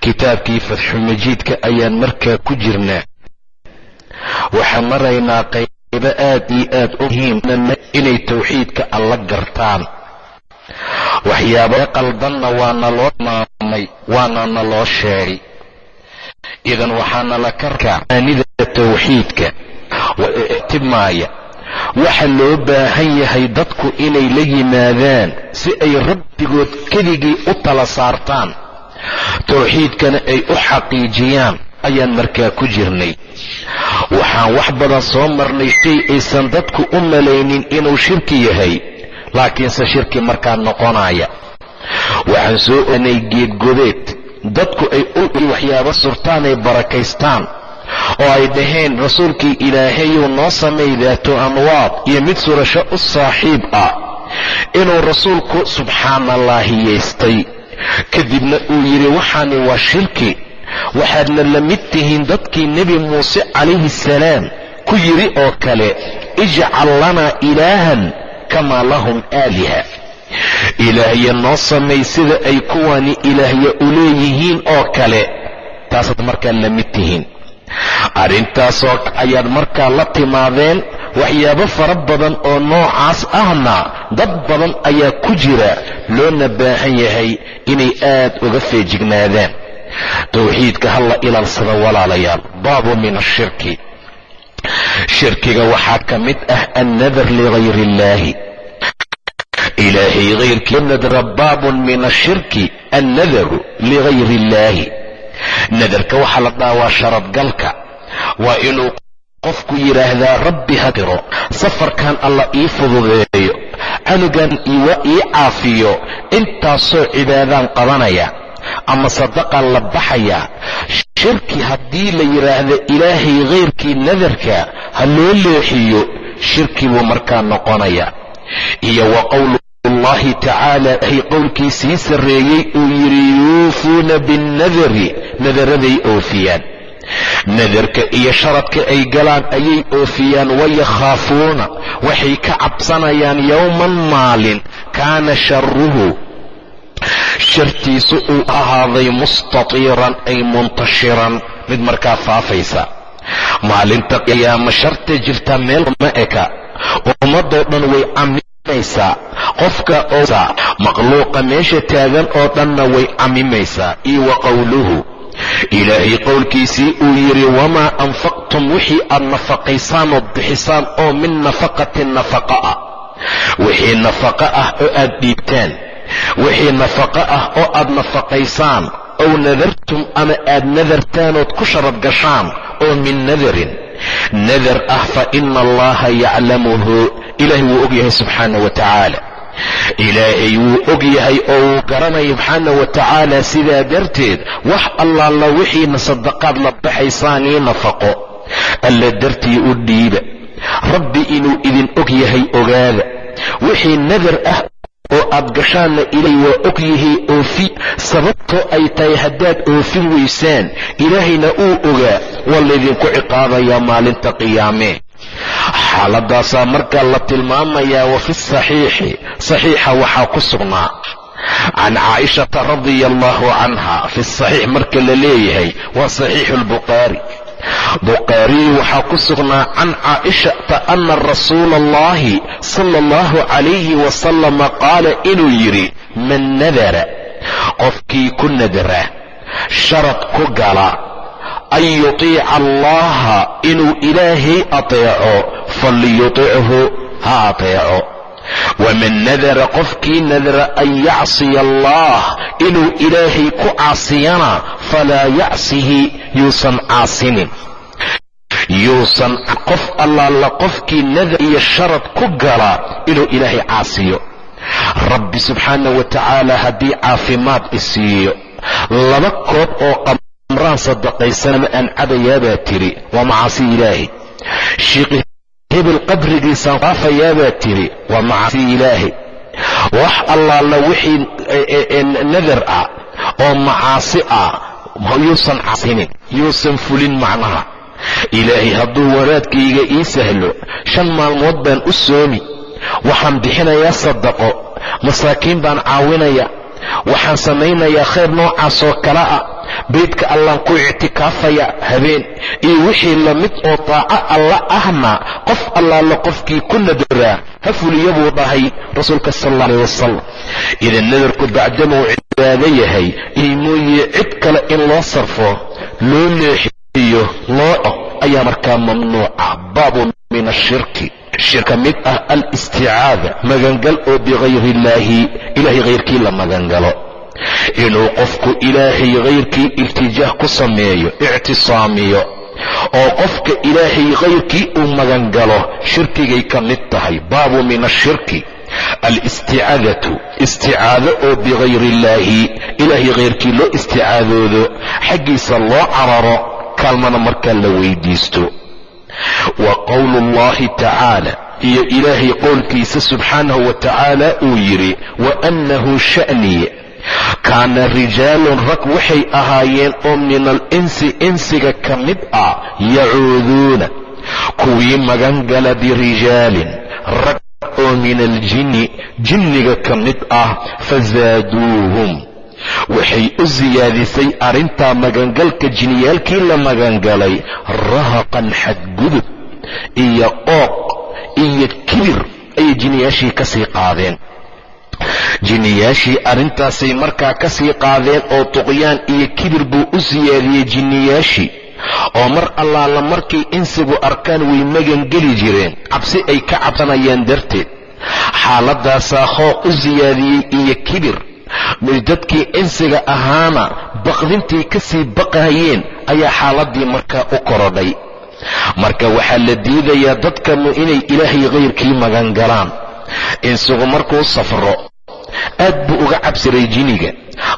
kitaabkii fatxumajiidka ayaan markaa ku jirnaa. Waxaan maraynaa qaybo aad iyo aad u muhiim inay tawxiidka alla gartaan. Waxyaaba qaldanna waana loo maamay waana na loo sheegay. Idan waxaana la karkaa aanida tawxiidka timaaya waxa loo baahan yahay dadku inay la yimaadaan si ay rabbigood keligii u tala saartaan tawxiidkana ay u xaqiijiyaan ayaan markaa ku jirnay. Waxaan wax badan soo marnay shay aysan dadku u malaynin inuu shirki yahay laakiinse shirki markaa noqonaya. Waxaan soo oanay geedgodeed dadku ay ul waxyaabo surtaan ay barakaystaan oo ay dhaheen rasuulkii ilaahayuu noo samay daato anwaad iyo mid surasho u saaxiib ah inuu rasuulku subxaanallaahi yeystay kadibna uu yidhi waxaani waa shirki. Waxaadna la mid tihiin dadkii nebi muuse calayhi salaam ku yidhi oo kale ijcal lanaa ilaahan kamaa lahum aaliha ilaahya noo samay sida ay kuwani ilaahya u leeyihiin oo kale taasaad markaa la mid tihiin. Arrintaasoo ayaad markaa la timaadeen waxyaabo fara badan oo noocaas ahna dad badan ayaa ku jira loona baahan yahay inay aad uga feejignaadaan tawxiidka ha la ilaalsada walaalayaal baabu min ashirki shirkiga waxaa ka mid ah annadar ligayri illaahi ilaahay hayrkii nadra baabun min ashirki annadaru ligayri illaahi nadarka waxaa la dhaha waa sharadgalka waa inuu qofku yidhaahdaa rabbi hadiro safarkan alla ii fududeeyo canugan ii caafiyo intaasoo cibaadaan qabanaya ama sadaqaan la baxaya. Shirki haddii la yidhaahdo ilaahay hayrkii nadarka ha loo leexiyo shirki buu markaa noqonaya. Iyo wa qowlu allahi tacaala ay qowlkiisii sarreeyey uu yidhi yuufuuna binnadari nadaraday oofiyaan nadarka iyo sharadka ay galaan ayay oofiyaan wayakhaafuuna waxay ka cabsanayaan yowman maalin kaana sharuhu shartiisu uu ahaaday mustatiiran ay muntashiran mid markaa faafaysa. Maalinta qiyaama sharta jirta meel ma eka ummadoo dhan way camimaysaa qofka oo makhluuqa meesha taagan oo dhanna way camimaysaa iyo wa qowluhu ilaahay qowlkiisii uu yidhi wamaa anfaqtum wixii aad nafaqaysaan ood bixisaan oo min nafaqatin nafaqa ah. Wixii nafaqo ah oo aad dhiibtaan wixii nafaqo ah oo aad nafaqaysaan ow nadartum ama aad nadartaan ood ku sharad gashaan oo min nadarin. Nadar ah fa ina allaha yaclamuhu ilaahay wuu og yahay subxaana wa tacaala ilaahay wuu og yahay oo wuu garanaya subxaana wa tacaala sidaa darteed wax allaala wixiina sadaqaad la baxaysaanii nafaqo. Alla dartii u dhiiba. Rabbi inuu idin og yahay ogaada. Wixii nadar ah oo aad gashaanna ilaahay waa og yahay oofi sababtoo ay tahay haddaad oofin weysaan ilaahayna uu ogaa waa laydinku ciqaabayaa maalinta qiyaamee xaaladaasaa markaa la tilmaamayaa wa fi saxiixi. Saxiixa waxaa ku sugnaa. Can caaishata radia allahu canha fi saxiix marka la leeyahay waa saxiixu lbukhaari bukhaariyi waxaa ku sugnaa can caaishata ana rasuula allahi sala allahu calayhi wasalama qaala inuu yidhi man nadara qofkii ku nadara sharad ku gala an yutiica allaha inuu ilaahay ateeco falyutichu ha ateeco waman nadara qofkii nadara an yacsiya allah inuu ilaahay ku caasiyana falaa yacsihi yuusan caasinin yuusan qof allaala qofkii nadar iyo sharad ku gala inuu ilaahay caasiyo rabbi subxaana wa tacaala haddii caafimaad isiiyo laba koob oo qamraan sadaqaysanama aan cabayaabaa waa macaasi ilaahi shiiqi hebel qabrigiisaan faafayaabaa tiri waa macaasi ilaahi wax allaala wixii nadar ah oo macaasi ah yuusan caasinin yuusan fulin macnaha. Ilaahay hadduu wanaadkayga ii sahlo shan maalmood baan u soomi. Waxaan bixinayaa sadaqo masaakiin baan caawinaya waxaan samaynayaa khayr noocaasoo kale ah. Beydka allaan ku ictikaafaya habeen iyo wixii la mid oo taaco alla ahna qof allaala qofkii ku nadaraa ha fuliya buu dhahay rasuulka sal alla wasalam idan nadarku bacdamuu cibaado yahay iyo mooye cid kale in loo sarfo loo leexiyo loo ayaa markaa mamnuuca. Baabun min ashirki shirka mid ah alisticaada magangal oo bikayri illaahi ilahay hayrkii la magangalo. Inuu qofku ilaahay hayrkii iltijaah ku sameeyo ictisaamiyo oo qofka ilaahay hayrkii uu magangalo shirkigay ka mid tahay baabu min ashirki alisticaadatu isticaado oo bikayri illaahi ilaahay hayrkii loo isticaadoodo xaggiisa loo cararo kaalmana markaa la weydiisto wa qowlu اllahi tacaala iyo ilaahay qowlkiisa subxaanahu wa tacaala uu yidhi waannahu sha'ni. Kaana rijaalun rag waxay ahaayeen oo min alinsi insiga ka mid ah yacuuduuna. Kuwii magangala birijaalin rag oo min aljinni jinniga ka mid ah fasaaduuhum waxay u siyaadisay arrintaa magangalka jiniyaalkii la magangalay rahaqan xadgudub iyo ooq iyo kibir ayay jiniyaashii ka sii qaadeen. Jinniyaashii arrintaasay markaa ka sii qaadeen oo tuqyaan iyo kibir buu u siyaadiyey jinniyaashii oo mar allaala markay insigu arkaan way magangeli jireen cabsi ay ka cabsanayaan darteed. Xaaladaasaa hooq u siyaadiyey iyo kibir dadkii insiga ahaana baqdintay ka sii baqahayeen ayaa xaaladii markaa u korodhay marka waxaa la diidayaa dadkanu inay ilaahay hayrkii magangalaan insigu markuu safro aad buu uga cabsiray jiniga.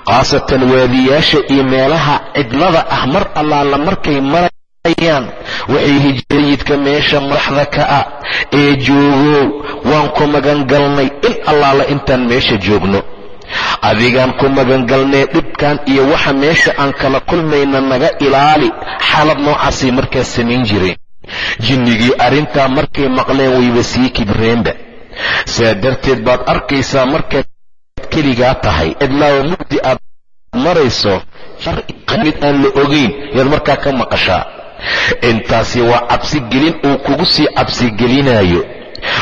Khaasatan waadiyaasha iyo meelaha cidlada ah mar allaala markay marayaan waxay hijrayidka meesha madaxda ka ah ee joogow waan ku magangalnay in allaala intaan meesha joogno adigaan ku magangalnee dhibkan iyo waxa meesha aan kala kulmayna naga ilaali. Xaalad noocaasay markaa samayn jireen. Jinnigii arrintaa markay maqleen wayba sii kibreenba. Saa darteed baad arkaysaa markaad keligaa tahay. Cidlaawa mugdi aad marayso mid aan la ogayn yaad markaa ka maqashaa. Intaasi waa cabsigelin uu kugu sii cabsigelinayo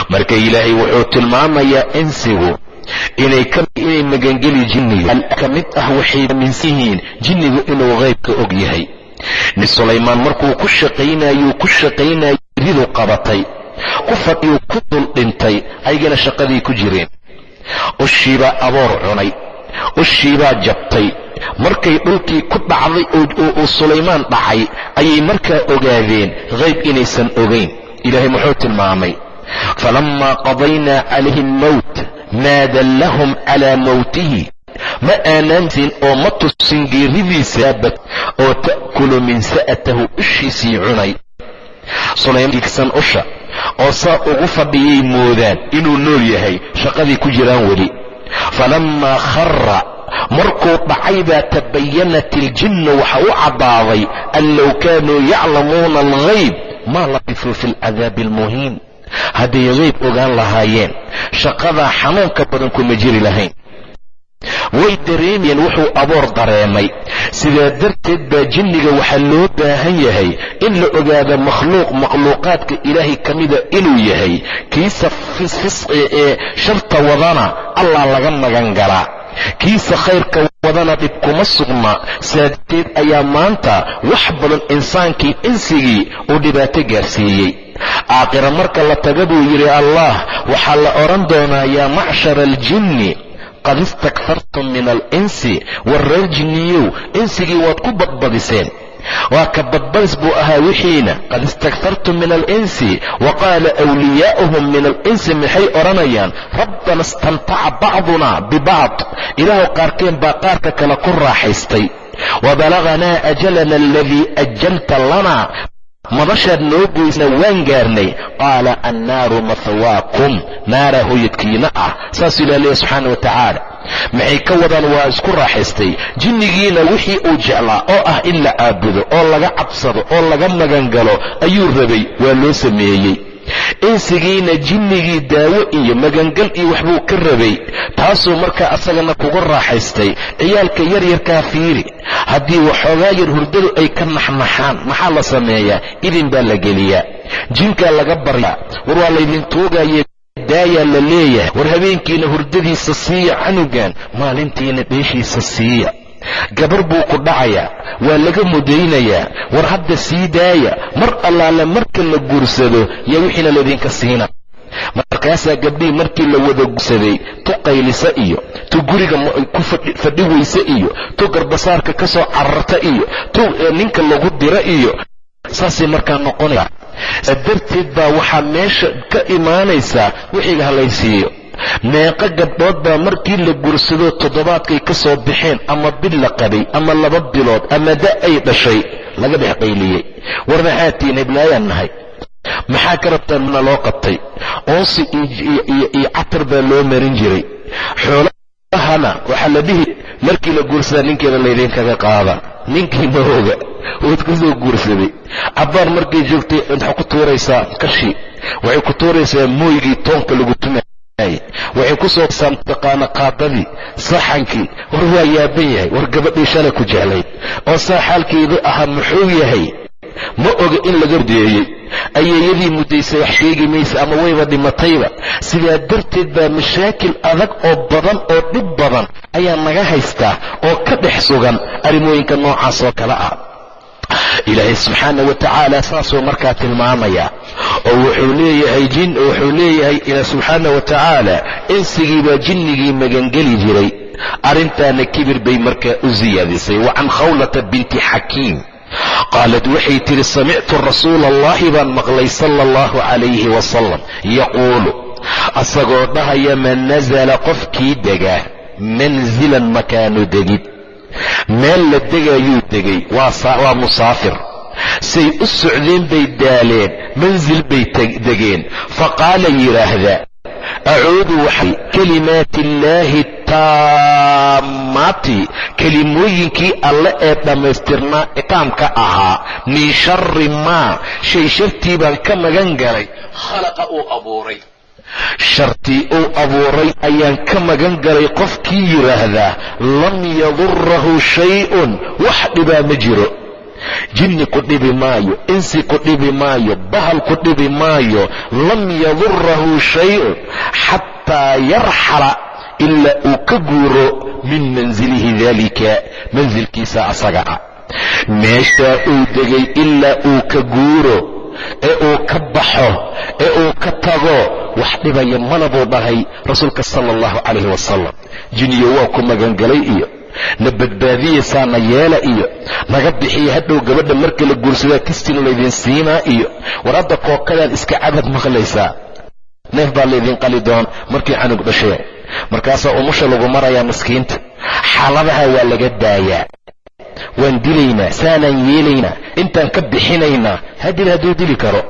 marka ilaahay wuxuu tilmaamayaa insigu inay magangeli jinniga mid ah waxay aaminsan yihiin jinnigu inuu haybka og yahay. Nin sulaymaan markuu ku shaqaynayuu ku shaqaynayay ridu qabatay. Ku ku dul dhintay ayagana shaqadii ku jireen. Ushiibaa aboor cunay ushiibaa jabtay. Markay dhulkii ku dhacday uu sulaymaan dhacay ayay markaa ogaadeen hayb inaysan ogayn ilaahay muxuu tilmaamay falammaa qadaynaa calayhi almowt maa dallahum calaa mowtihi ma aanaansin oo ma tusin geeridiisa oo ta'kulu min sa'atahu ushiisii cunay sulaymaankiigsan usha oo saa ugu fadhiyay moodaan inuu nool yahay shaqadii ku jiraan weli falammaa khara markuu dhacay baa tabayanat iljinnu waxa u caddaaday an low kaanuu yaclamuuna alghayb maa labisuu fi alcadaabi almuhiin hadday hayb ogaan lahaayeen shaqadaa xanuunka badan kuma jiri lahayn. Way dareemayeen wuxuu aboor dareemay. Sidaa darteed baa jinniga waxaa loo baahan yahay in la ogaado makhluuq makhluuqaadka ilaahay ka mida inuu yahay. Kiisa fisqi ee sharta wadana allah laga magan galaa. Kiisa khayrka wadana dhib kuma sugna. Saadeed ayaa maanta wax badan insaankii insigii uu dhibaato gaarsiiyey aakhira marka la taga buu yidhi allah waxaa la odhan doonaa yaa macshara aljinni qad istakfartum min alinsi war reer jinniyow insigii waad ku badbadiseen. Waa ka badbadis buu ahaa wixiina qad istakfartum min alinsi wa qaala wliyaa'uhum min alinsi maxay odhanayaan? Rabbana istamtaca bacduna bibacd. Ilaahu qaarkeen baa qaarka kale ku raaxaystay. Wa balaganaa ajalana aladii ajalta lana madashaad noo goysna waan gaarnay. Qaala annaaru mahwaakum naara hoyadkiina ah. Saasuu ilah leeya subxaana wa tacaala maxay ka wadaan? Waa isku raaxaystay. Jinnigiina wixii uu jeclaa oo ah in la caabudo oo laga cabsado oo laga magangalo ayuu rabay. Waa loo sameeyey insigiina jinnigii daawo iyo magangal iyo waxbuu ka rabay. Taasuu markaa asagana kugu raaxaystay. Ciyaalka yaryarkaa fiiri. Haddii waxoogaa yar hurdadu ay ka naxnaxaan maxaa la sameeyaa? Idin baa la geliyaa. Jinkaa laga baryaa. War waa laydin tuugaye daayaa la leeyahay. War habeenkiina hurdadiisa siiya canugan maalintiina dheeshiisa siiya gabar buu ku dhacayaa waa laga mudaynayaa war hadda sii daaya mar allaale marka la guursado yaa wixiina laydinka siina. Markaasaa gabdhihii markii la wada guursaday tu qaylisa iyo tu guriga ku fadhi weyse iyo tu garbasaarka ka soo cararta iyo tu ninka lagu dira iyo saasay markaa noqonaya saa darteed baa waxaa meesha ka imaanaysaa wixiga halaysiiyo meeqo gabdhood baa markii la guursado toddobaadkay ka soo baxeen ama bil la qabay ama laba bilood ama da ay dhashay laga dhex qayliyey. War maxaa tihiin heblaayaan nahay? Maxaa ka rabtaan mana loo qabtay? Oonsi iyo catar baa loo marin jiray. Xoolahana waxaa la dhihi markii la guursadaa ninkeeda laydinkaga qaada. Ninkii ma oga waad ka soo guursaday. Cabbaar markay joogtay waxaa ku tuuraysaa kashi waxay ku tuuraysaa mooygii toonka lagu tuma waxay ku soo saamtaqaana qaadadii saxankii war waa yaaban yahay war gabadhii shalay ku jeclayd oo saa xaalkeedu ahaa muxuu yahay ma oga in laga hordeeyey ayeeyadii muddaysay wax sheegi maysa ama wayba dhimatayba sidaa darteed baa mashaakil adag oo badan oo dhib badan ayaa naga haystaa oo ka dhex sugan arrimooyinka noocaas oo kale ah ilaahay subxaana wa tacaala saasuu markaa tilmaamayaa oo wuxuu leeyahay jin wuxuu leeyahay ila subxaana wa tacaala insigii baa jinnigii magangeli jiray. Arrintaana kibir bay markaa u siyaadisay wa can khawlata binti xakiim. Qaalad waxay tidhi samictu rasuula allahi baan maqlay sala allahu calayhi wasalam yaquulu asagoo dhahaya man nasala qofkii degaa? Manzilan makaanu degid meel la degayuu degay. Waa musaafir. Say u socdeen bay daaleen mansil bay degeen. Faqaala yidhaahda acuudu waxay kalimaati illaahi taammaati. Kelimooyinkii alle ee dhammaystirnaa taamka ahaa min shari maa. Shay shartii baan ka magan galay khalaqa uu abuuray shartii uu abuuray ayaan ka magan galay qofkii yidhaahdaa lam yadurahu shay-un. Wax dhibaa ma jiro. Jinni ku dhibi maayo insi ku dhibi maayo bahal ku dhibi maayo lam yadurahu shay-un. Xataa yarxala ilaa uu ka guuro min mansilihi daalika mansilkiisa asaga ah. Meeshaa uu degay ilaa uu ka guuro ee uu ka baxo ee uu ka tago wax dhibaya mana buu dhahay rasuulka sala allahu calayhi wasalam jiniyo waa ku magangalay iyo na badbaadiyaysaana yeela iyo naga bixiya hadhow gabadha marka la guursadaa kistin laydin siinaa iyo war hadda kookadaan iska cabad maqlaysaa neef baa laydin qali doon markii canug dhashee. Markaasaa umusha lagu marayaa miskiinta xaaladaha waa laga daayaa. Waan dilaynaa saanaan yeelaynaa intaan ka bixinaynaa hadil hadduu dili karo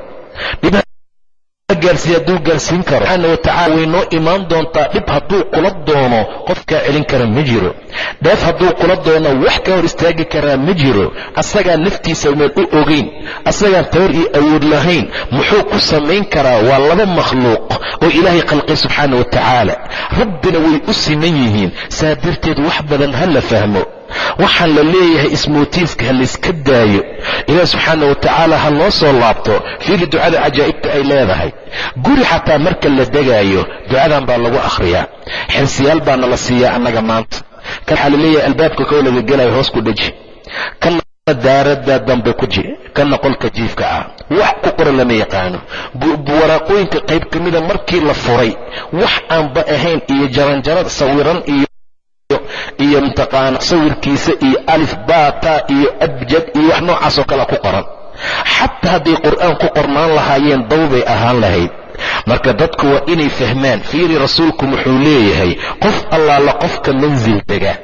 gaarsiiy hadduu gaarsiin karo. Subxaana watacala way noo imaan doontaa dhib hadduu kula doono qofkaa celin kara ma jiro. Dheef hadduu kula doono wax ka hor istaagi karaa ma jiro. Asagaan naftiisa meel u ogayn asagaan tawar iyo awood lahayn. Muxuu ku samayn karaa? Waa laba makhluuq oo ilaahay khalqay subxaana wa tacaala rabbina way u siman yihiin. Saa darteed wax badan ha la fahmo waxaan la leeyahay ismootiifka ha layska daayo. Ilaah subxaana wa tacaala ha loo soo laabto. Fiiri ducada cajaa'ibta ay leedahay. Guri xataa marka la degaayo ducadan baa lagu akhriyaa. Xirsiyaal baana la siiyaa annaga maanta. Kan waxaa la leeyahay albaabka kow laga gelayo hoos ku dheji kana daaradda dambe ku ji. Kana qolka jiifka ah. Wax ku qoran lama yaqaano. Waraaqooyinka qayb ka mida markii la furay wax aanba ahayn iyo jaranjarad sawiran iyo iyo mtaqaana sawirkiisa iyo alif bata iyo abjad iyo wax noocaasoo kale ku qoran. Xataa hadday qur'aan ku qornaan lahaayeen dawbay ahaan lahayd. Marka dadku waa inay fahmaan fiiri rasuulku wuxuu leeyahay qof allaala qofka mansil dega.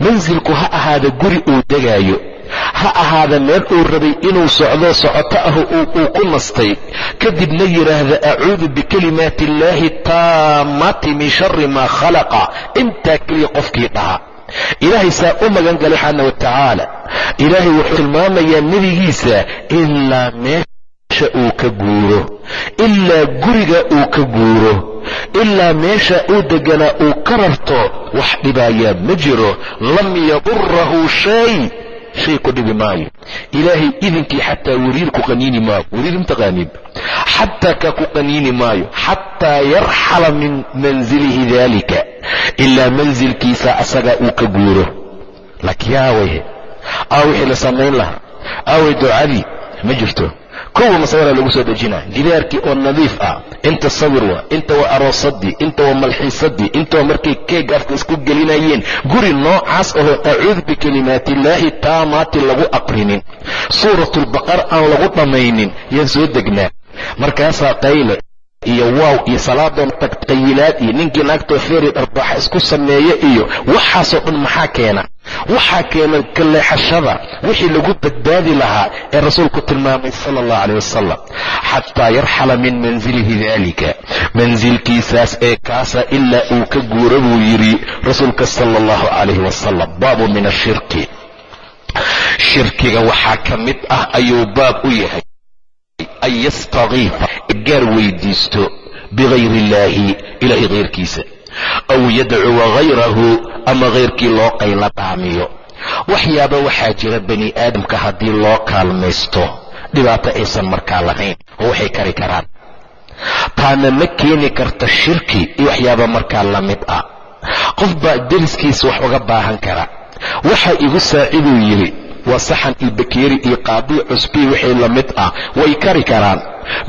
Mansilku ha ahaada guri uu degaayo. Ha ahaada meel uu rabay inuu socdo socoto ah uu ku nastay. Kadibna yidhaahda acuudu bikalimaati illaahi taamati min shari maa khalaqa. Intaa keliya qofkii dhaha ilaahay saa u magan galay subxaana wa ilaahay wuxuu tilmaamayaa nebigiisa ilaa meesha uu ka guuro ilaa guriga uu ka guuro ilaa meesha uu deganaa uu ka rarto wax dhibaayaa ma jiro lam yadurahu shay shay ku dhibi maayo. Ilaahay idinkii xataa wariir ku qaniini maayo wariir mtaqaaniin xataa kaa ku qaniini maayo xataa yarxala min manzilihi dalika ilaa manzilkiisa asagaa uu ka guuro. Laakiin aaway aa wixii la samayn lahaa aaway ducadii ma jirto. Kowa masawira lagu soo dejinaa? Gidaarkii oo nadiif ah inta sawir waa inta waa aroosadii inta waa malxiisadii inta waa markay keeg afka isku gelinayeen. Guri noocaas ahoo acuudu bikalimaatillaahi taamaati lagu aqrinin. Suuratulbaqar aan lagu dhammaynin yaan soo degnaa. Markaasaa qayle iyo waaw iyo salaadoon tagtayilaad iyo ninkii naagtoo feeri dharbaaxa isku sameeye iyo waxaasoo dhan maxaa keena? Waxaa keena kaleexashada wixii lagu badbaadi lahaa ee rasuulku tilmaamay sala allahu caleyh wasalam xataa yarxala min manzilihi dalika mansilkiisaas ee kaasa ilaa uu ka guuro buu yidhi rasuulka sala allahu calayhi wasalam baabu min ashirki shirkiga waxaa ka mid ah ayuu baab u yahay an yastakiifa gaar weydiisto bigayri illaahi ilaahay hayrkiisa aw yadcuwa hayrahu ama hayrkii loo qayla dhaamiyo waxyaaba waxaa jira bani aadamka haddii loo kaalmaysto dhibaato aysan markaa lahayn oo waxay kari karaan. Taana ma keeni karta shirki iyo waxyaaba markaa la mid ah. Qof baa deriskiisa wax uga baahan kara. Waxaa igu saaciduu yidhi waa saxan iyo bakeeri iyo qaadiyo cusbii wixii la mid ah. Way kari karaan.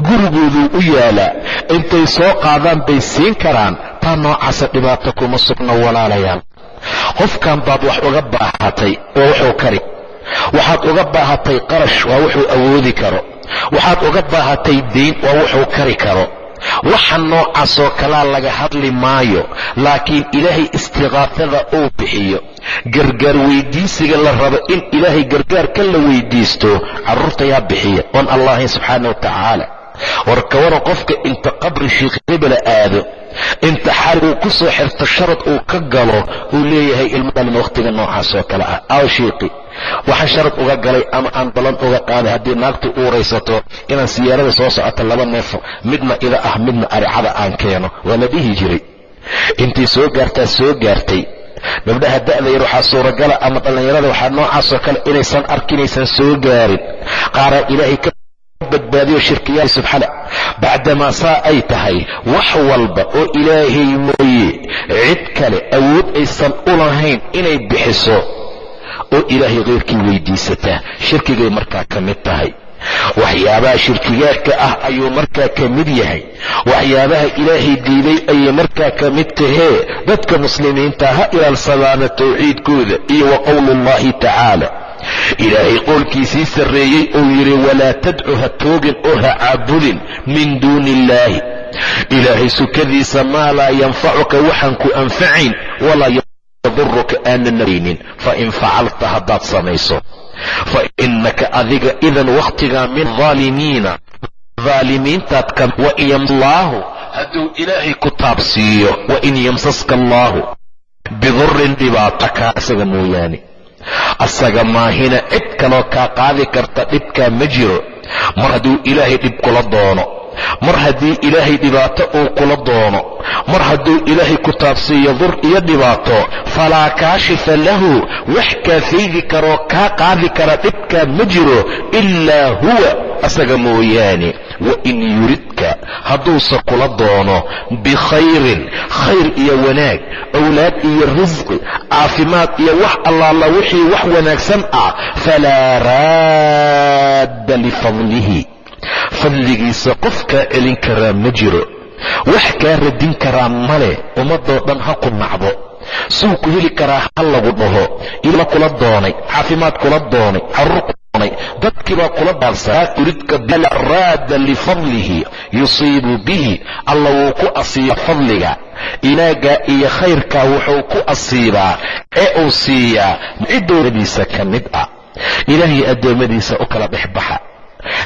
Gurigooduu u yaalaa intay soo qaadaan bay siin karaan. Taa noocaasa dhibaato kuma sugno walaalayaal. Qofkan baad wax uga baahatay waa wuxuu kari. Waxaad uga baahatay qarash waa wuxuu awoodi karo. Waxaad uga baahatay deyn waa wuxuu kari karo waxa noocaasoo kalaa laga hadli maayo laakiin ilaahay istiqaafada uu bixiyo. Gargaar weydiisiga la rabo in ilaahay gargaarka la weydiisto carruurta yaa bixiya oon allahayn subxaana wa tacaala war kawaran qofka inta qabri sheikh hebela aado xarig uu ku soo xirto sharad uu ka galo uu leeyahay ilmo dhalin wakhtiga noocaasoo kale ah. Aaw shiiqi waxaan sharad uga galay ama aan ballan uga qaaday haddii naagtu uuraysato inaan siyaarada soo socoto laba neefo midna ida ah midna aricada aan keeno. Waa la dhihi jiray. Intii soo gaartaa soo gaartay. Gabdhaha da'da yar waxaa suuragala ama dhallinyarada waxaa noocaasoo kale inaysan arkinaysan soo gaarin. Qaaraa ilaahay ka badbaadiyo shirkiyaal subxaana. Bacdamaa saa ay tahay wax walba oo ilaahay mooye cid kale awood aysan u lahayn inay bixiso oo ilaahay khayrkii weydiisataa shirkigay markaa ka mid tahay. Waxyaabaha shirkigaadka ah ayuu markaa ka mid yahay. Waxyaabaha ilaahay diiday ayay markaa ka mid tahee dadka muslimiinta ha ilaalsadaana tawxiidkooda iyo wa qowluullahi tacaala. Ilaahay qowlkiisii sarreeyey uu yidhi walaa tadcu ha toogin oo ha caabudin min duuni illaahi ilaahay sukadiisa maa laa yanfacuka waxaan ku anfacayn walaa yaduruka aanan naynin fain facalta haddaad samayso. Fa innaka adiga idan wakhtigaa min aalimiina aalimiintaad ka wain yamsallaahu hadduu ilaahay ku taabsiiyo wain yamsaska allaahu bidurin dhibaato kaa isaga mooyaane. Asaga maahina cid kaloo kaa qaadi karta dhibkaa ma jiro mar hadduu ilaahay dhib kula doono mar haddii ilaahay dhibaato uu kula doono mar hadduu ilaahay ku taabsiiyo dur iyo dhibaato falaa kaashifa lahu wax kaa faydi karoo kaa qaadi kara dhibkaa ma jiro ilaa huwa asaga mooyaane. Wain yuridka hadduuse kula doono bikhayrin khayr iyo wanaag owlaad iyo risqi caafimaad iyo wax allaala wixii wax wanaagsan ah falaa raadda lifadlihi fadligiisa qof kaa celin karaa ma jiro. Wax kaa radin karaa male ummadoo dhan ha ku nacdo. Suu ku heli karaa ha lagu dhaho. Ila kula doonay caafimaad kula doonay carruur doonay dadkiibaa kula daabsaa uridka raada lifadlihi yusiibu bihi. Alla wuu ku asiiba fadliga. Inaagaa iyo khayrkaa wuxuu ku asiibaa ee uu siiyaa cidoodiisa ka mid ah. Ilaahay addoommadiisa u kala dhex baxa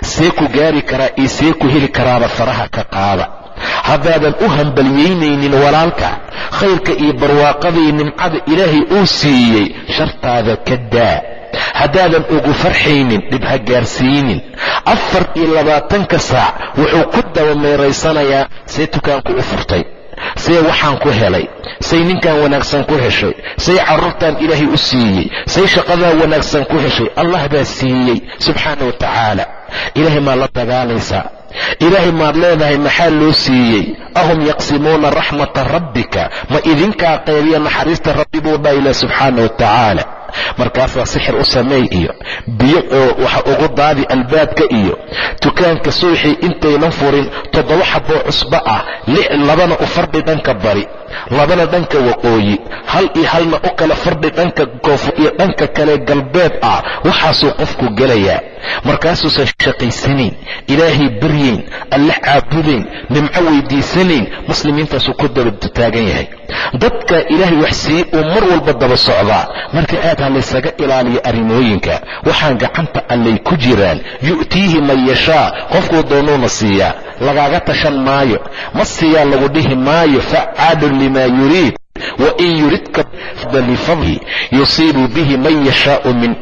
see ku gaari karaa iyo see ku heli karaaba faraha ka qaada. Haddaadan u hambalyaynaynin walaalka khayrka iyo barwaaqadii nimcada ilaahay uu siiyey shartaada ka daa. Haddaadan ugu farxaynin dhib ha gaarsiinin. Afar iyo labaatanka saac wuxuu ku dabameeraysanayaa see dukaanku u furtay see waxaan ku helay. Say ninkan wanaagsan ku heshay. Say carruurtan ilaahay u siiyey. Say shaqadaa wanaagsan ku heshay. Allah baa siiyey subxaana wa tacaala. Ilaahay maad la dagaalaysaa. Ilaahay maad leedahay maxaa loo siiyey? Ahum yaqsimuuna raxmata rabbika. Ma idinkaa qeybiya naxariista rabbi buu dha ilah subxaana wa tacaala markaasaa sixir u sameey iyo biyo oo waxa ugu daadi albaabka iyo dukaanka suuxii intaynan furin toddoba xaboo cusbo ah labana u fardhi dhanka bari labana dhanka waqooyi hal iyo halna u kala fardhi dhanka koonfur iyo dhanka kale galbeed ah waxaasuu qofku gelayaa markaasuusan shaqaysanayn ilaahay baryayn allax caabudayn nimco weydiisanayn muslimiintaasuu ku daba taagan yahay. Dadka ilaahay wax siiyey uu mar walba daba socdaa marka aad ha laysaga ilaaliyo arrimooyinka waxaan gacanta allay ku jiraan yu'tiihi man yashaa qofkuu doonuuna siiyaa lagaaga tashan maayo ma siiyaa lagu dhihi maayo facaalun limaa yuriid wain yuridka lifadli yusiibu bihi man yashaau min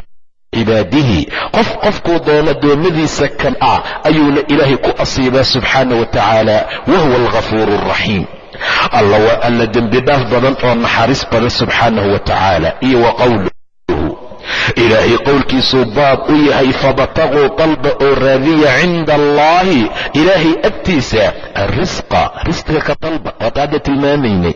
cibaadihi qof qofkuu doono addoommadiisa kan ah ayuuna ilaahay ku asiibaa subxaana wa tacaala wa huwa alghafuuru alla waa alla dembi dhaaf badan oo naxariis badan subxaanahu wa tacaala iyo wa qowluhu ilaahay qowlkiisuu baab u yahay fabtaguu dalba oo raadiya cinda allaahi ilaahay agtiisa arrisqa risqiga ka dalba waata hadda tilmaamaynay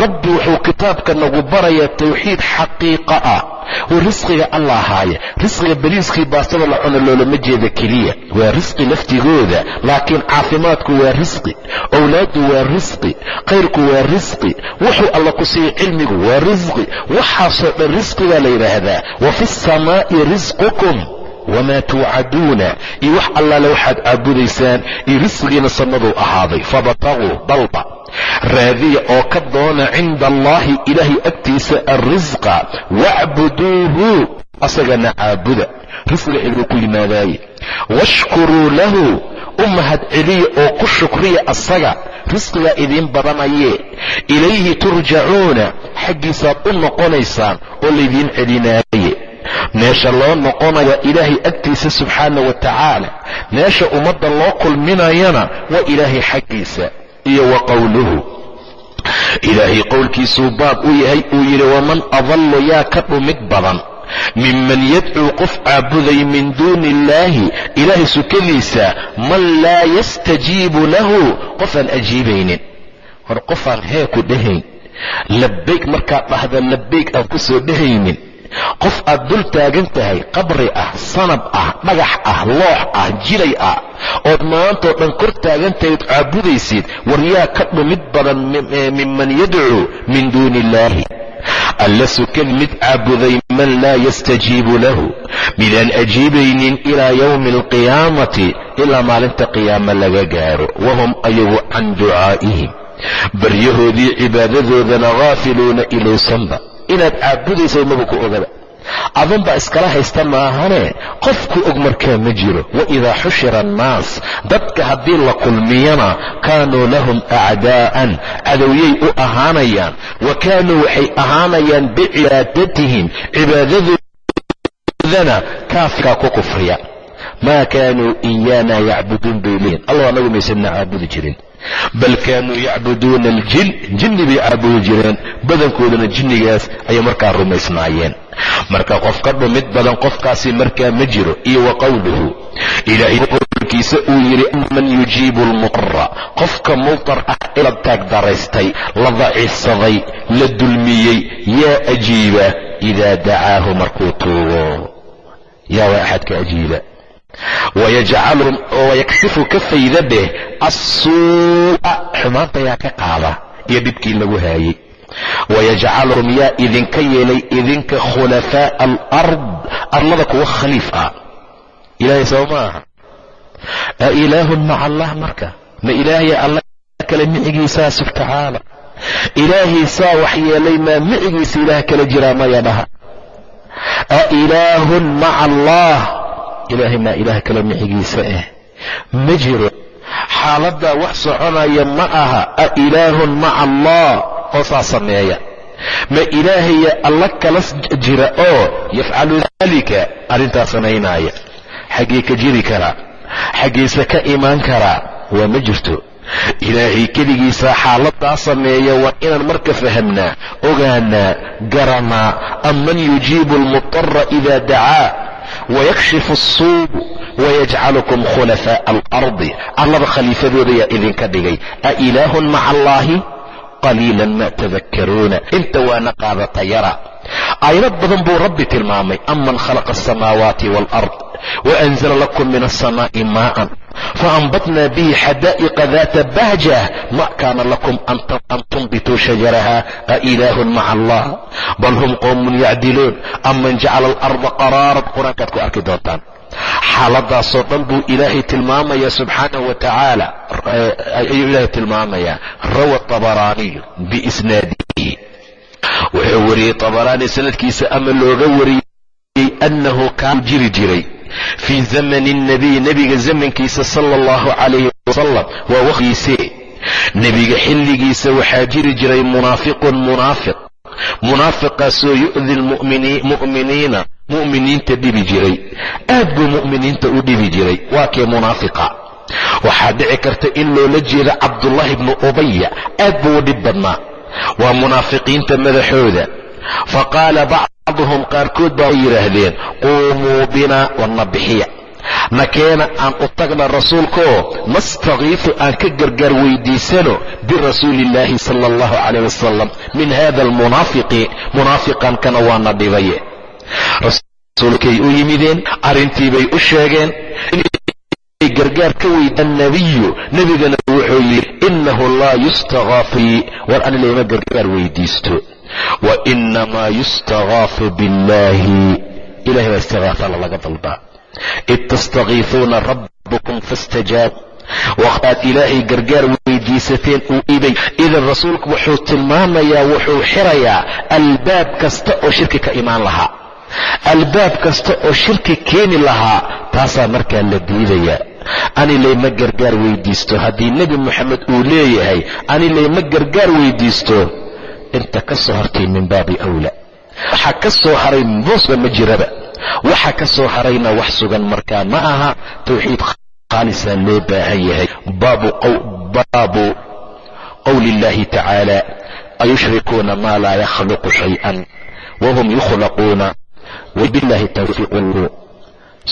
rabbi wuxuu kitaabka nagu barayaa tawxiid xaqiiqa ah oo risqiga alla haaya risqiga bariiskii baastada la cuno loolama jeeda keliya. Waa risqi laftigooda laakiin caafimaadku waa risqi owlaaddu waa risqi khayrku waa risqi wuxuu alla ku siiyey cilmigu waa risqi waxaasoo dhan risqigaa la yidhaahdaa. Wa fi samaa'i risqukum wamaa tuucaduuna iyo wax allaale waxaad caabudaysaan iyo risqigiina sannaduu ahaaday fabtaguu dalba raadiya oo ka doona cinda allaahi ilaahay agtiisa alrisqa wacbuduuhu asagana caabuda risqiga xilguu ku yimaadaaye washkuruu lahu u mahad celiya oo ku shukriya asaga risqigaa idiin badanayee ilayhi turjacuuna xaggiisaad u noqonaysaan oo laydiin celinaaye meesha loo noqonaya ilaahay agtiisa subxaana wa tacaala. Meesha ummadda loo kulminayana waa ilaahay xaggiisa iyo wa qowluhu ilaahay qowlkiisuu baab u yahay uu yidhi waman adallu yaa ka dhumid badan minman yadcuu qof caabuday min duuni illaahi. Ilaahay sukadiisa man laa yastajiibu lahu qofaan ajiibaynin. Hor qofaan hee ku dhahayn. Labbayg markaad dhahda labbayg aan ku soo dhahaynin qof aad dul taagan tahay qabri ah sanab ah dhagax ah loox ah jilay ah ood maantoo dhan kor taagantahayd caabudaysid war yaa ka dhumid badan minman yadcuu min duuni illaahi alla sukad mid caabuday man laa yastajiibu lahu. Midaan ajiibaynin ilaa yowmi alqiyaamati ilaa maalinta qiyaama laga gaaro. Wahum ayagu can ducaa'ihim. Baryahoodii cibaadadoodana haafiluuna ilowsanba inaad caabudaysa maba ku ogaba adunbaa iskala haysta maahane qofku og markaa ma jiro. Waidaa xushira annaas dadka haddii la kulmiyana kaanuu lahum acdaa'an cadowyay u ahaanayaan. Wa kaanuu waxay ahaanayaan bicibaadatihim cibaadadoodana kaafkaa ku kufriya. Maa kaanuu iyaana yacbuduun bay leeyihiin allah anagu maysanna caabudi jirin bal kaanuu yacbuduuna aljin jinni bay caabudi jireen badankoodana jinnigaas ayay markaa rumaysnaayeen marka qof ka dhumid badan qofkaasi markaa ma jiro iyo wa qowluhu ilaahay qowlkiisa uu yidhi man yujiibu almuqara qofka muqar ah ee la taagdaraystay la daciifsaday la dulmiyey yaa ajiiba idaa dacaahu markuu tuugo yaa waa axadka ajiiba wayajcaluhum oo yaksifu ka fayda dheh assuu'a xumaanta ka qaada iyo dhibkii lagu haayey wayajcaluhum yaa idinka yeelay idinka khulafaa'a alard arlada kuwa khaliif ah ilaahay soo ma aha a ilaahun maca allah marka ma ilaahaya alla kale micigiisaa sub tacaala ilaahiisaa wax yeelay maa micigiisa ilaah kala jiraa maya dhaha a ilaahun maca allah ilaahay maa ilaah kale micigiisa ah ma jiro xaaladdaa wax soconaya ma aha a ilaahun maca allah oo saa sameeya. Ma ilaahaya alla kala jira oo yafcalu daalika arrintaas samaynaaya xaggee ka jiri karaa xaggeese ka imaan karaa waa ma jirto. Ilaahay keligiisa xaaladaa sameeya waa inaan marka fahamnaa ogaanaa garanaa aman yujiibu almutara ida dacaa wayakshifu asuu wayajcalukum khulafaa'a alardi allada khaliifadooda yaa idinka dhigay a ilaahun maca allaahi qaliilan ma tadakkaruuna inta waana qaadata yara aayad badan buu rabbi tilmaamay aman khalaqa asamaawaati waalard lakum min alsamaa'i maa'an faanbatna bihi xadaa'iqa daata bahjah ma kaana lakum an tunbituu shajaraha a ilaahun maca allah bal hum qowmun yacdiluun aman jacala alarda qaraaran qur'aankaad ku arki doontaan xaaladaasoo dhan buu ilaahay tilmaamaya subxaanahu wa tacaala ayuu ilaahay tilmaamayaa rawa tabaraaniyu biisnaadihi wuxuu wariyey tabaraani sanadkiisa ama looga wariyey annahu kaanu jiri jiray fii zamani nabiy nebiga zamankiisa sala allahu calayhi wasalam waa wakhtigiise nebiga xilligiisa waxaa jiri jiray munaafiqun munaafiq munaafiqaasoo yu'di lmu'miniina mu'miniinta dhibi jiray aad buu mu'miniinta u dhibi jiray waa kee munaafiqa waxaa dhici karta in loola jeedo cabdullaahi bnu ubaya aad buu u dhib badnaa waa munaafiqiinta madaxooda fa qaala bacduhum qaarkood baa yidhaahdeen quumuu binaa wana bixiya nakeena aan u tagna rasuulkaoo nastakiifu aan ka gargaar weydiisano birasuuli illaahi sala allahu calayh wasalam min hada almunaafiqi munaafiqankana waana dhibaye rasuulkay u yimideen arrintiibay u sheegeen gargaar ka weyda annabiyu nebigana wuxuu yidhi innahu laa yustakaafu war ani layma gargaar weydiisto. Wa inamaa yustakaafu biاllahi ilahay baa istikaaala laga dalbaa id tastakiifuuna rabbakum faاstajaab waqtaad ilaahay gargaar weydiisateen uu ibay idan rasuulku wuxuu tilmaamayaa wuxuu xirayaa albaab kasta oo shirki ka imaan lahaa albaab kasta oo shirki keeni lahaa taasaa markaa la diidayaa. Ani layma gargaar weydiisto haddii nebi moxamed uu leeyahay ani layma gargaar weydiisto inta ka soo hartay min baabi awla. Waxa ka soo haray boosba ma jiraba. Waxa ka soo harayna wax sugan markaa ma aha tawxiid khaalisaa loo baahan yahay. Baabu qowli illahi tacaala ayushrikuuna maa laa yakhluqu shay-an wahum yukhlaquuna wabillahi tawfiiqu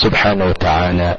subxaana wa tacaala